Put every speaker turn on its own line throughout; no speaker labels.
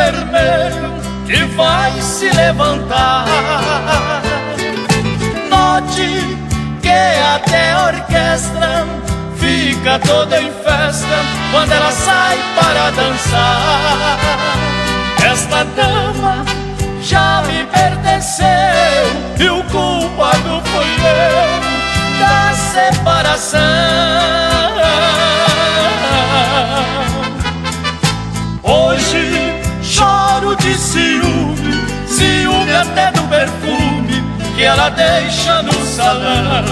vermelho que vai se levantar. Note que até a orquestra fica toda em festa quando ela sai para dançar. Esta dama já me pertenceu e o culpado foi ela deixa no salão.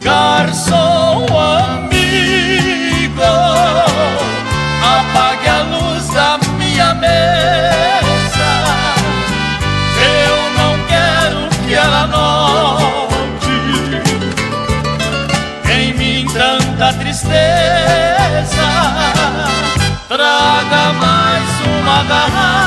Garçom amigo, apague a luz da minha mesa. Eu não quero que ela note em mim tanta tristeza. Traga mais uma garrafa.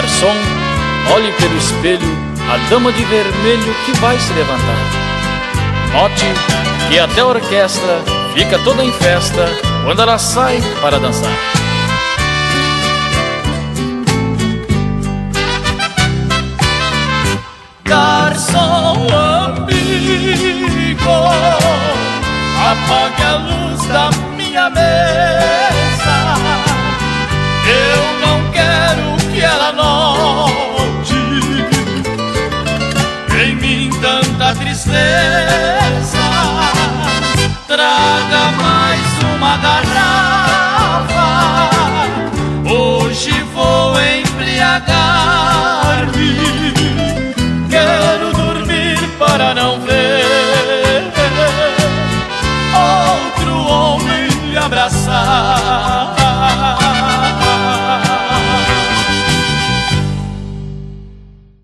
Garçom, olhe pelo espelho a dama de vermelho que vai se levantar. Note que até a orquestra fica toda em festa quando ela sai para dançar.
Garçom amigo, apague a luz da minha mesa. Tanta